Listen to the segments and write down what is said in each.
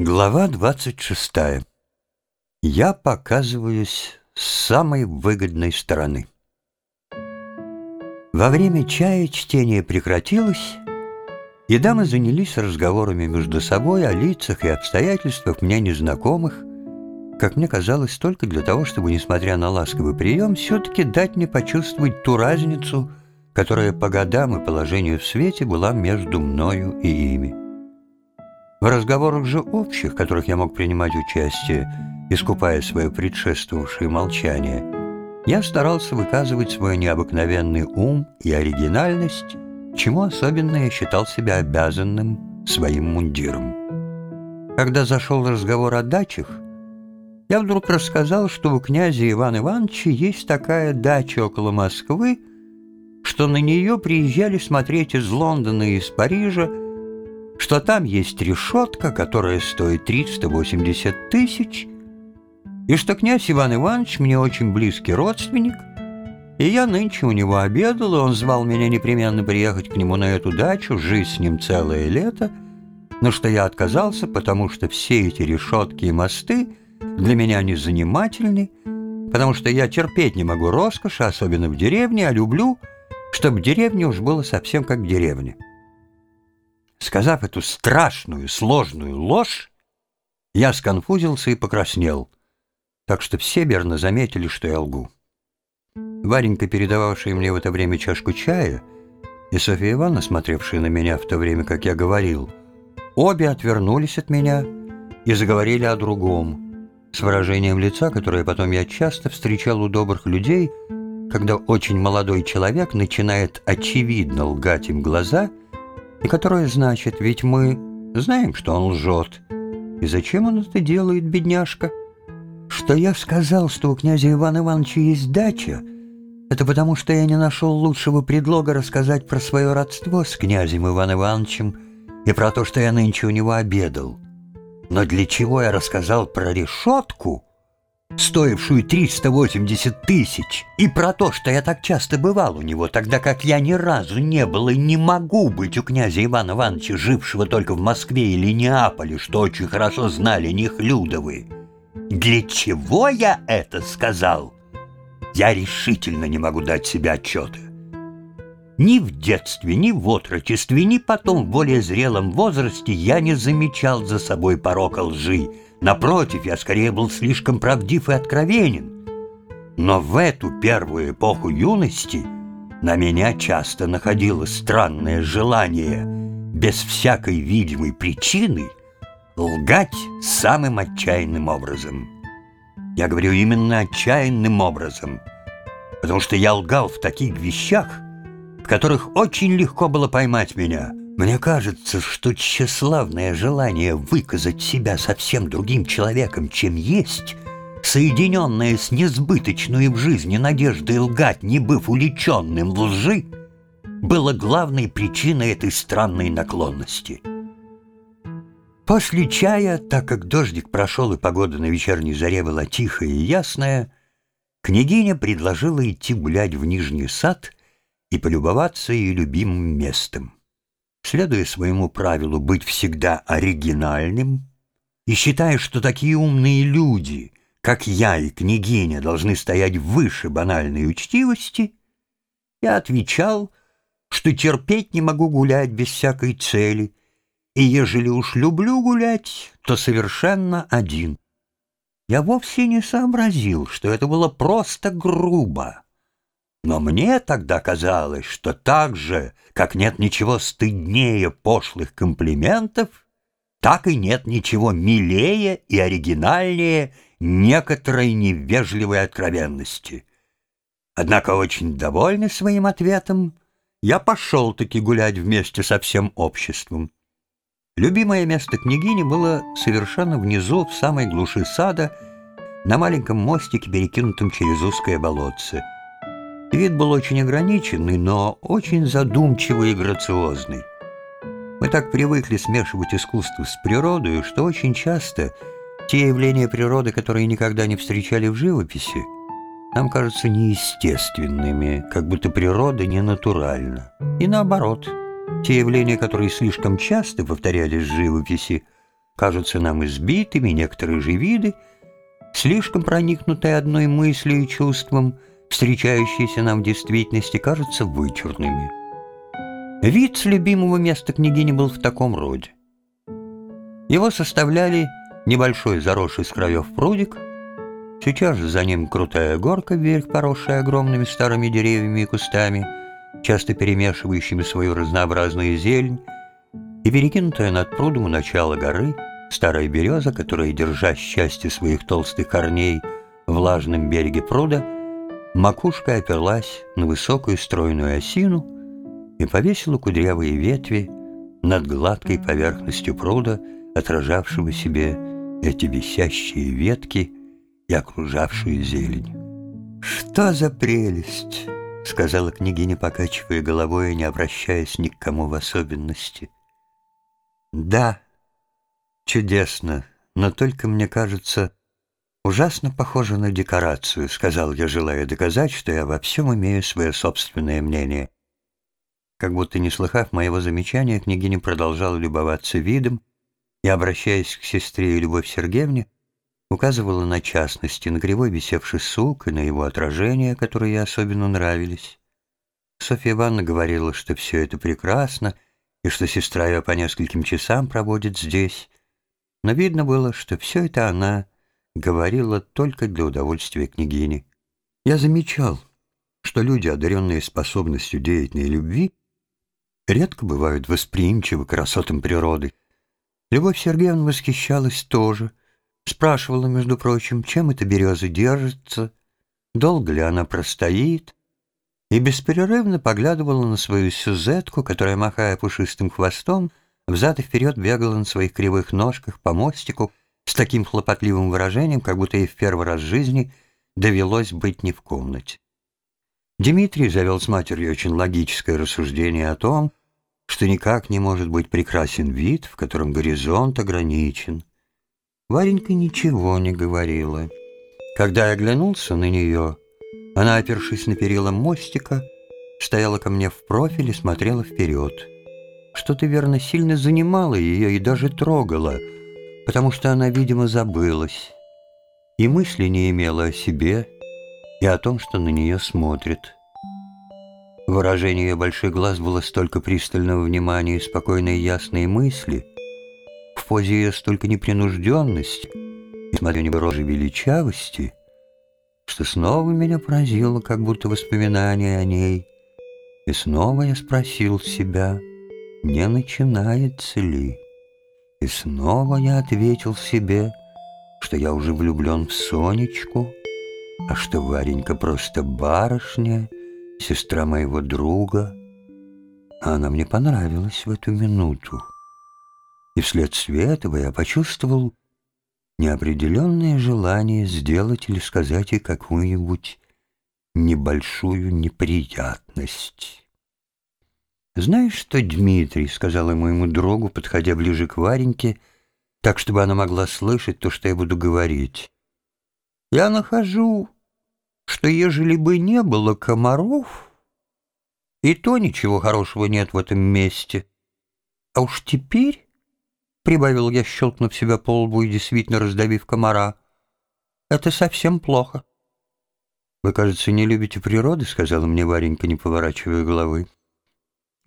Глава 26. Я показываюсь с самой выгодной стороны. Во время чая чтение прекратилось, и дамы занялись разговорами между собой о лицах и обстоятельствах мне незнакомых, как мне казалось, только для того, чтобы, несмотря на ласковый прием, все-таки дать мне почувствовать ту разницу, которая по годам и положению в свете была между мною и ими. В разговорах же общих, которых я мог принимать участие, искупая свое предшествовавшее молчание, я старался выказывать свой необыкновенный ум и оригинальность, чему особенно я считал себя обязанным своим мундиром. Когда зашел разговор о дачах, я вдруг рассказал, что у князя Ивана Ивановича есть такая дача около Москвы, что на нее приезжали смотреть из Лондона и из Парижа что там есть решетка, которая стоит 380 тысяч, и что князь Иван Иванович мне очень близкий родственник, и я нынче у него обедал, и он звал меня непременно приехать к нему на эту дачу, жить с ним целое лето, но что я отказался, потому что все эти решетки и мосты для меня не занимательны, потому что я терпеть не могу роскоши, особенно в деревне, а люблю, чтобы в деревне уж было совсем как в деревне. Сказав эту страшную, сложную ложь, я сконфузился и покраснел, так что все верно заметили, что я лгу. Варенька, передававшая мне в это время чашку чая, и Софья Ивановна, смотревшая на меня в то время, как я говорил, обе отвернулись от меня и заговорили о другом, с выражением лица, которое потом я часто встречал у добрых людей, когда очень молодой человек начинает очевидно лгать им глаза — которое значит, ведь мы знаем, что он лжет. И зачем он это делает, бедняжка? Что я сказал, что у князя Ивана Ивановича есть дача, это потому, что я не нашел лучшего предлога рассказать про свое родство с князем Иваном Ивановичем и про то, что я нынче у него обедал. Но для чего я рассказал про решетку — стоившую 380 тысяч, и про то, что я так часто бывал у него, тогда как я ни разу не был и не могу быть у князя Ивана Ивановича, жившего только в Москве или Неаполе, что очень хорошо знали Нехлюдовы. Для чего я это сказал? Я решительно не могу дать себе отчета. Ни в детстве, ни в отрочестве, ни потом в более зрелом возрасте я не замечал за собой порока лжи, Напротив, я скорее был слишком правдив и откровенен. Но в эту первую эпоху юности на меня часто находилось странное желание без всякой видимой причины лгать самым отчаянным образом. Я говорю именно отчаянным образом, потому что я лгал в таких вещах, которых очень легко было поймать меня — мне кажется, что тщеславное желание выказать себя совсем другим человеком, чем есть, соединенное с несбыточной в жизни надеждой лгать, не быв уличенным в лжи, было главной причиной этой странной наклонности. После чая, так как дождик прошел и погода на вечерней заре была тихая и ясная, княгиня предложила идти гулять в Нижний сад и полюбоваться ее любимым местом следуя своему правилу быть всегда оригинальным, и считая, что такие умные люди, как я и княгиня, должны стоять выше банальной учтивости, я отвечал, что терпеть не могу гулять без всякой цели, и ежели уж люблю гулять, то совершенно один. Я вовсе не сообразил, что это было просто грубо. Но мне тогда казалось, что так же, как нет ничего стыднее пошлых комплиментов, так и нет ничего милее и оригинальнее некоторой невежливой откровенности. Однако очень довольный своим ответом, я пошел-таки гулять вместе со всем обществом. Любимое место княгини было совершенно внизу, в самой глуши сада, на маленьком мостике, перекинутом через узкое болотце — Вид был очень ограниченный, но очень задумчивый и грациозный. Мы так привыкли смешивать искусство с природой, что очень часто те явления природы, которые никогда не встречали в живописи, нам кажутся неестественными, как будто природа не натуральна. И наоборот, те явления, которые слишком часто повторялись в живописи, кажутся нам избитыми, некоторые же виды, слишком проникнутые одной мыслью и чувством, встречающиеся нам в действительности, кажутся вычурными. Вид с любимого места княгини был в таком роде. Его составляли небольшой заросший с краев прудик, сейчас же за ним крутая горка вверх, поросшая огромными старыми деревьями и кустами, часто перемешивающими свою разнообразную зелень, и перекинутая над прудом у начала горы старая береза, которая, держа счастье своих толстых корней в влажном береге пруда, макушкой оперлась на высокую стройную осину и повесила кудрявые ветви над гладкой поверхностью пруда, отражавшего себе эти висящие ветки и окружавшую зелень. «Что за прелесть!» — сказала княгиня, покачивая головой и не обращаясь ни к кому в особенности — да, чудесно, но только, мне кажется, ужасно похоже на декорацию, сказал я, желая доказать, что я во всем имею свое собственное мнение. Как будто не слыхав моего замечания, княгиня продолжала любоваться видом и, обращаясь к сестре Любовь Сергеевне, указывала на частности, на кривой висевший сук и на его отражения, которые ей особенно нравились. Софья Ивановна говорила, что все это прекрасно — и что сестра ее по нескольким часам проводит здесь. Но видно было, что все это она говорила только для удовольствия княгини. Я замечал, что люди, одаренные способностью деятельной любви, редко бывают восприимчивы к красотам природы. Любовь Сергеевна восхищалась тоже, спрашивала, между прочим, чем эта береза держится, долго ли она простоит, и беспрерывно поглядывала на свою сюзетку, которая, махая пушистым хвостом, взад и вперед бегала на своих кривых ножках по мостику с таким хлопотливым выражением, как будто ей в первый раз в жизни довелось быть не в комнате. Дмитрий завел с матерью очень логическое рассуждение о том, что никак не может быть прекрасен вид, в котором горизонт ограничен. Варенька ничего не говорила. Когда я оглянулся на нее, она, опершись на перила мостика, стояла ко мне в профиль и смотрела вперед. Что-то, верно, сильно занимало ее и даже трогало, потому что она, видимо, забылась. И мысли не имела о себе и о том, что на нее смотрит. Выражение больших глаз было столько пристального внимания и спокойной ясной мысли, в позе ее столько непринужденности, несмотря на рожи величавости — что снова меня поразило, как будто воспоминание о ней. И снова я спросил себя, не начинается ли. И снова я ответил себе, что я уже влюблен в Сонечку, а что Варенька просто барышня, сестра моего друга. А она мне понравилась в эту минуту. И вследствие этого я почувствовал, неопределенное желание сделать или сказать ей какую-нибудь небольшую неприятность. «Знаешь что, Дмитрий?» — сказала моему другу, подходя ближе к Вареньке, так, чтобы она могла слышать то, что я буду говорить. «Я нахожу, что ежели бы не было комаров, и то ничего хорошего нет в этом месте. А уж теперь прибавил я, щелкнув себя по лбу и действительно раздавив комара. «Это совсем плохо». «Вы, кажется, не любите природы», — сказала мне Варенька, не поворачивая головы.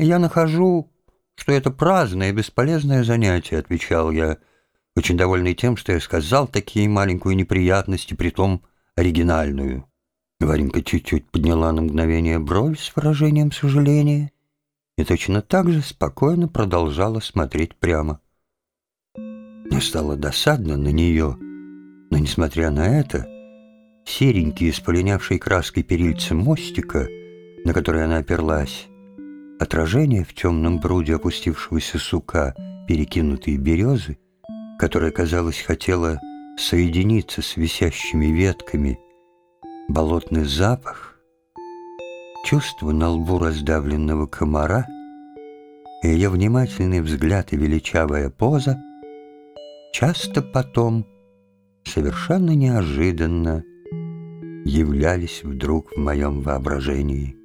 «Я нахожу, что это праздное и бесполезное занятие», — отвечал я, очень довольный тем, что я сказал такие маленькую неприятности, притом оригинальную. Варенька чуть-чуть подняла на мгновение бровь с выражением сожаления и точно так же спокойно продолжала смотреть прямо. Мне стало досадно на нее, но, несмотря на это, серенькие, споленявшие краской перильцы мостика, на который она оперлась, отражение в темном бруде опустившегося сука перекинутые березы, которая, казалось, хотела соединиться с висящими ветками, болотный запах, чувство на лбу раздавленного комара ее внимательный взгляд и величавая поза — часто потом, совершенно неожиданно, являлись вдруг в моем воображении.